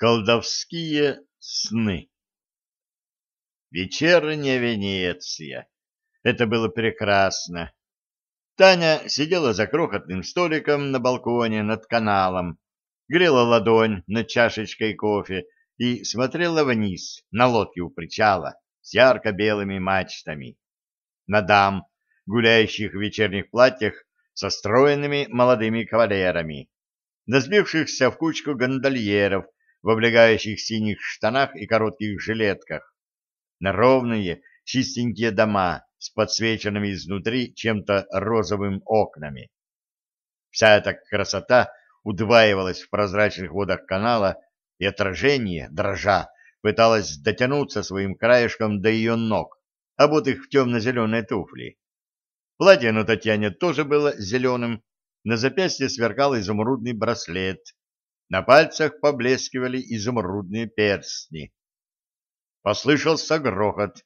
Колдовские сны. Вечерняя Венеция. Это было прекрасно. Таня сидела за крохотным столиком на балконе над каналом, грела ладонь над чашечкой кофе и смотрела вниз на лодки у причала с ярко-белыми мачтами, на дам, гуляющих в вечерних платьях со стройными молодыми кавалерами, на сбившихся в кучку гондольеров в облегающих синих штанах и коротких жилетках, на ровные, чистенькие дома с подсвеченными изнутри чем-то розовым окнами. Вся эта красота удваивалась в прозрачных водах канала, и отражение, дрожа, пыталось дотянуться своим краешком до ее ног, обутых в темно-зеленые туфли. Платье на Татьяне тоже было зеленым, на запястье сверкал изумрудный браслет, на пальцах поблескивали изумрудные перстни. Послышался грохот,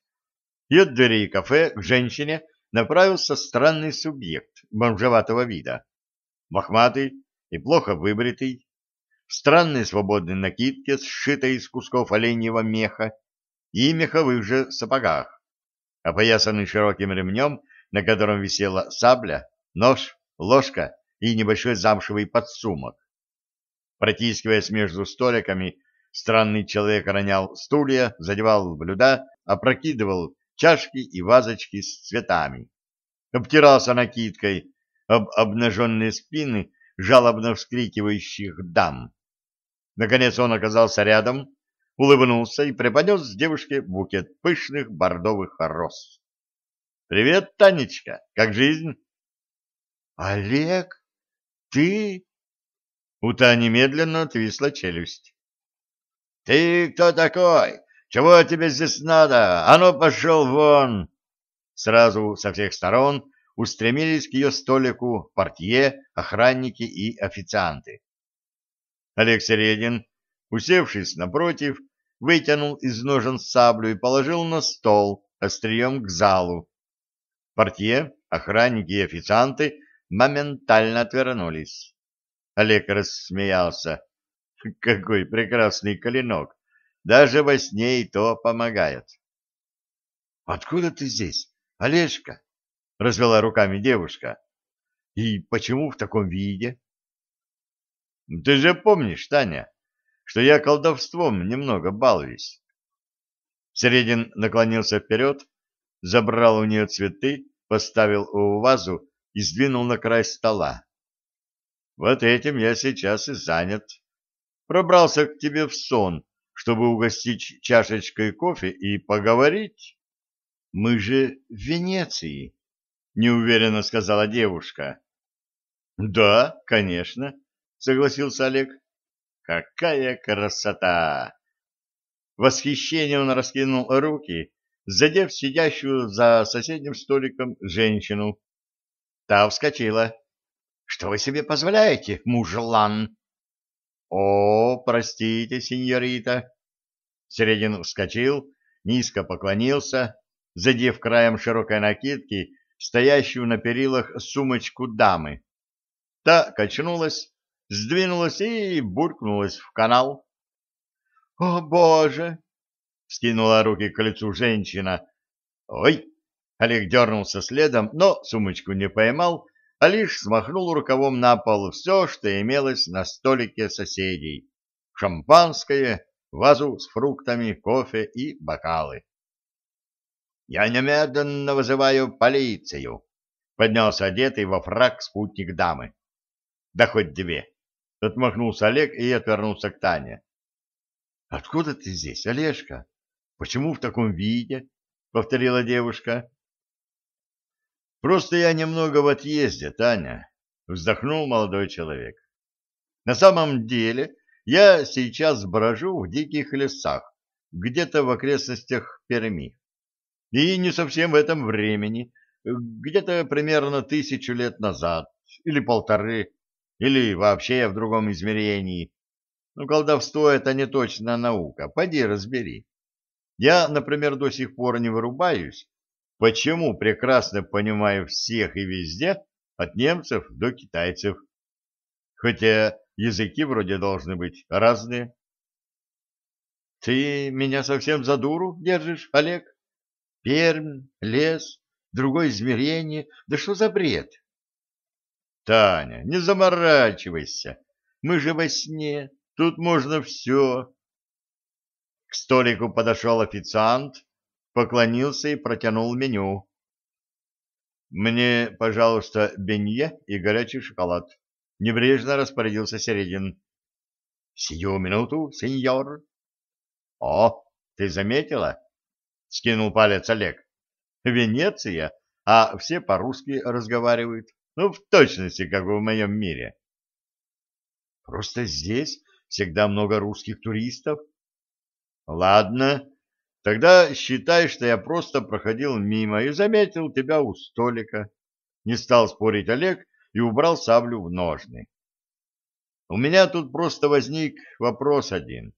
и от дверей кафе к женщине направился странный субъект бомжеватого вида. Лохматый и плохо выбритый, в странной свободной накидке, сшитой из кусков оленьего меха, и меховых же сапогах, опоясанный широким ремнем, на котором висела сабля, нож, ложка и небольшой замшевый подсумок. Протискиваясь между столиками, странный человек ронял стулья, задевал блюда, опрокидывал чашки и вазочки с цветами. Обтирался накидкой об обнаженные спины жалобно вскрикивающих дам. Наконец он оказался рядом, улыбнулся и преподнес девушке букет пышных бордовых роз. — Привет, Танечка, как жизнь? — Олег, ты? У Тани медленно отвисла челюсть. — Ты кто такой? Чего тебе здесь надо? А ну, пошел вон! Сразу со всех сторон устремились к ее столику портье, охранники и официанты. Олег Середин, усевшись напротив, вытянул из ножен саблю и положил на стол острием к залу. Портье, охранники и официанты моментально отвернулись. Олег рассмеялся. Какой прекрасный коленок! Даже во сне и то помогает. — Откуда ты здесь, Олежка? — развела руками девушка. — И почему в таком виде? — Ты же помнишь, Таня, что я колдовством немного балуюсь. Середин наклонился вперед, забрал у нее цветы, поставил у вазу и сдвинул на край стола. Вот этим я сейчас и занят. Пробрался к тебе в сон, чтобы угостить чашечкой кофе и поговорить. Мы же в Венеции, неуверенно сказала девушка. Да, конечно, согласился Олег. Какая красота! Восхищение он раскинул руки, задев сидящую за соседним столиком женщину. Та вскочила. Что вы себе позволяете, мужлан? О, простите, сеньорита. Середин вскочил, низко поклонился, задев краем широкой накидки стоящую на перилах сумочку дамы. Та качнулась, сдвинулась и буркнулась в канал. — О, Боже! — скинула руки к лицу женщина. — Ой! — Олег дернулся следом, но сумочку не поймал а лишь смахнул рукавом на пол все, что имелось на столике соседей. Шампанское, вазу с фруктами, кофе и бокалы. «Я немедленно вызываю полицию», — поднялся одетый во фраг спутник дамы. «Да хоть две», — отмахнулся Олег и отвернулся к Тане. «Откуда ты здесь, Олежка? Почему в таком виде?» — повторила девушка. Просто я немного в отъезде, Таня, вздохнул молодой человек. На самом деле, я сейчас брожу в диких лесах, где-то в окрестностях Перми. И не совсем в этом времени, где-то примерно тысячу лет назад, или полторы, или вообще в другом измерении. Ну, колдовство — это не точная наука, поди разбери. Я, например, до сих пор не вырубаюсь, почему прекрасно понимаю всех и везде, от немцев до китайцев. Хотя языки вроде должны быть разные. Ты меня совсем за дуру держишь, Олег? Пермь, лес, другое измерение. Да что за бред? Таня, не заморачивайся. Мы же во сне. Тут можно все. К столику подошел официант, поклонился и протянул меню. «Мне, пожалуйста, бенье и горячий шоколад», — небрежно распорядился Середин. «Сию минуту, сеньор». «О, ты заметила?» — скинул палец Олег. «Венеция, а все по-русски разговаривают. Ну, в точности, как в моем мире». «Просто здесь всегда много русских туристов». «Ладно, тогда считай, что я просто проходил мимо и заметил тебя у столика». Не стал спорить Олег и убрал саблю в ножны. «У меня тут просто возник вопрос один».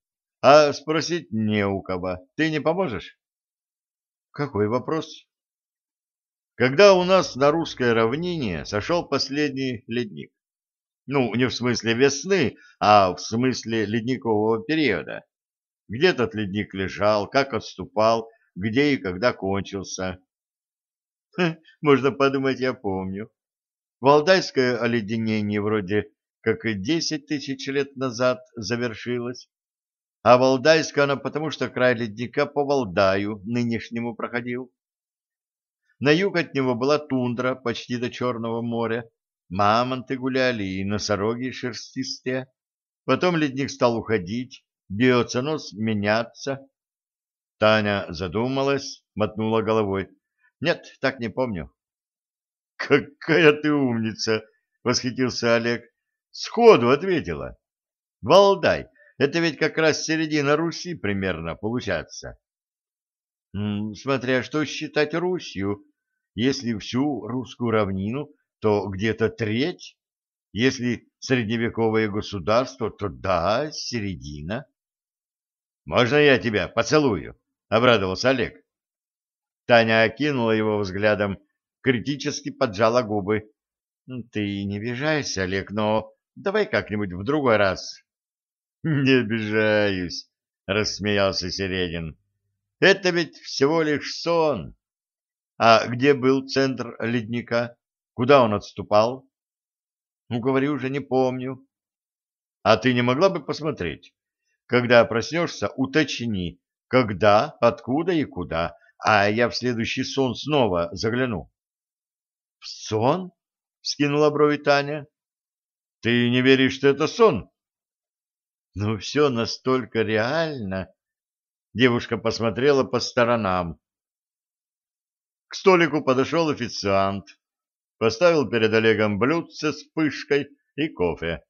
А спросить не у кого. Ты не поможешь? Какой вопрос? Когда у нас на русской равнине сошел последний ледник? Ну, не в смысле весны, а в смысле ледникового периода. Где этот ледник лежал, как отступал, где и когда кончился. Ха, можно подумать, я помню. Валдайское оледенение вроде как и десять тысяч лет назад завершилось а Валдайская она потому, что край ледника по Валдаю нынешнему проходил. На юг от него была тундра почти до Черного моря, мамонты гуляли и носороги шерстистые. Потом ледник стал уходить, биоценоз меняться. Таня задумалась, мотнула головой. Нет, так не помню. Какая ты умница, восхитился Олег. Сходу ответила. Валдай, это ведь как раз середина Руси примерно получается. Смотря что считать Русью. Если всю русскую равнину, то где-то треть. Если средневековое государство, то да, середина. «Можно я тебя поцелую?» — обрадовался Олег. Таня окинула его взглядом, критически поджала губы. «Ты не обижайся, Олег, но давай как-нибудь в другой раз». Не обижаюсь, рассмеялся Середин. Это ведь всего лишь сон. А где был центр ледника? Куда он отступал? Ну, говорю уже, не помню. А ты не могла бы посмотреть? Когда проснешься, уточни, когда, откуда и куда, а я в следующий сон снова загляну. — В сон? — скинула брови Таня. — Ты не веришь, что это сон? Но все настолько реально. Девушка посмотрела по сторонам. К столику подошел официант, поставил перед Олегом блюдце с пышкой и кофе.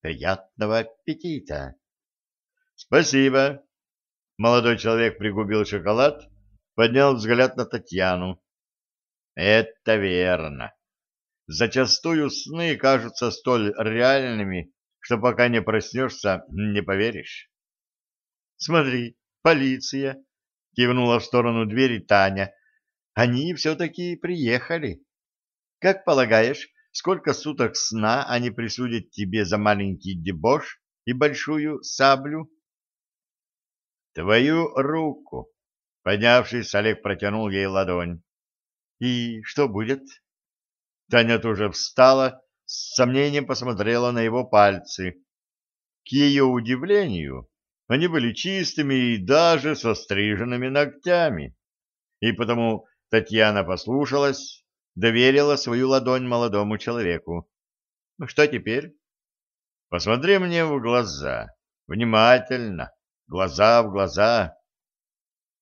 «Приятного аппетита!» «Спасибо!» Молодой человек пригубил шоколад, поднял взгляд на Татьяну. «Это верно. Зачастую сны кажутся столь реальными, что пока не проснешься, не поверишь. — Смотри, полиция! — кивнула в сторону двери Таня. — Они все-таки приехали. Как полагаешь, сколько суток сна они присудят тебе за маленький дебош и большую саблю? — Твою руку! — поднявшись, Олег протянул ей ладонь. — И что будет? Таня тоже встала, с сомнением посмотрела на его пальцы. К ее удивлению, они были чистыми и даже со стриженными ногтями. И потому Татьяна послушалась, доверила свою ладонь молодому человеку. «Ну что теперь?» «Посмотри мне в глаза. Внимательно. Глаза в глаза».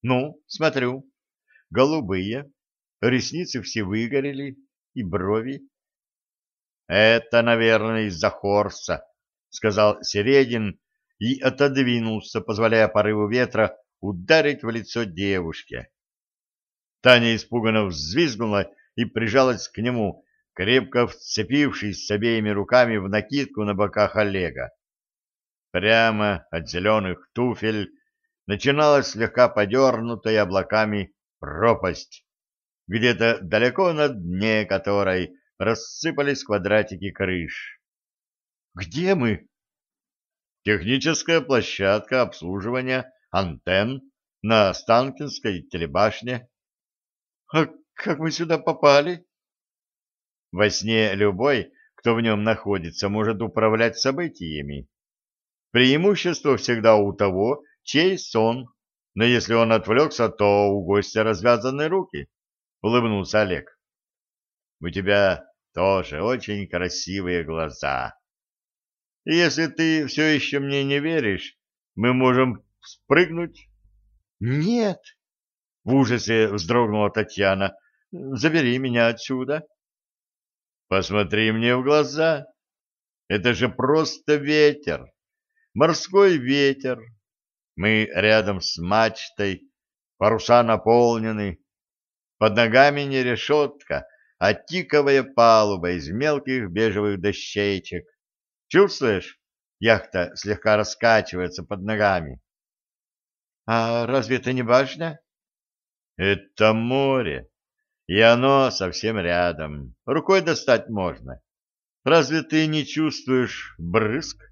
«Ну, смотрю. Голубые. Ресницы все выгорели. И брови. Это, наверное, из-за Хорса, сказал Середин и отодвинулся, позволяя порыву ветра ударить в лицо девушке. Таня испуганно взвизгнула и прижалась к нему, крепко вцепившись с обеими руками в накидку на боках Олега. Прямо от зеленых туфель начиналась слегка подернутая облаками пропасть, где-то далеко на дне которой рассыпались квадратики крыш. «Где мы?» «Техническая площадка обслуживания антенн на Останкинской телебашне. — А как мы сюда попали? Во сне любой, кто в нем находится, может управлять событиями. Преимущество всегда у того, чей сон, но если он отвлекся, то у гостя развязаны руки, — улыбнулся Олег. — У тебя тоже очень красивые глаза. Если ты все еще мне не веришь, мы можем спрыгнуть. — Нет! — в ужасе вздрогнула Татьяна. — Забери меня отсюда. — Посмотри мне в глаза. Это же просто ветер. Морской ветер. Мы рядом с мачтой, паруса наполнены. Под ногами не решетка, а тиковая палуба из мелких бежевых дощечек. Чувствуешь? Яхта слегка раскачивается под ногами. — А разве это не важно? — Это море, и оно совсем рядом. Рукой достать можно. Разве ты не чувствуешь брызг?